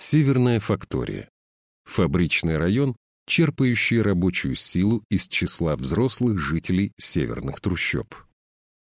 Северная фактория. Фабричный район, черпающий рабочую силу из числа взрослых жителей северных трущоб.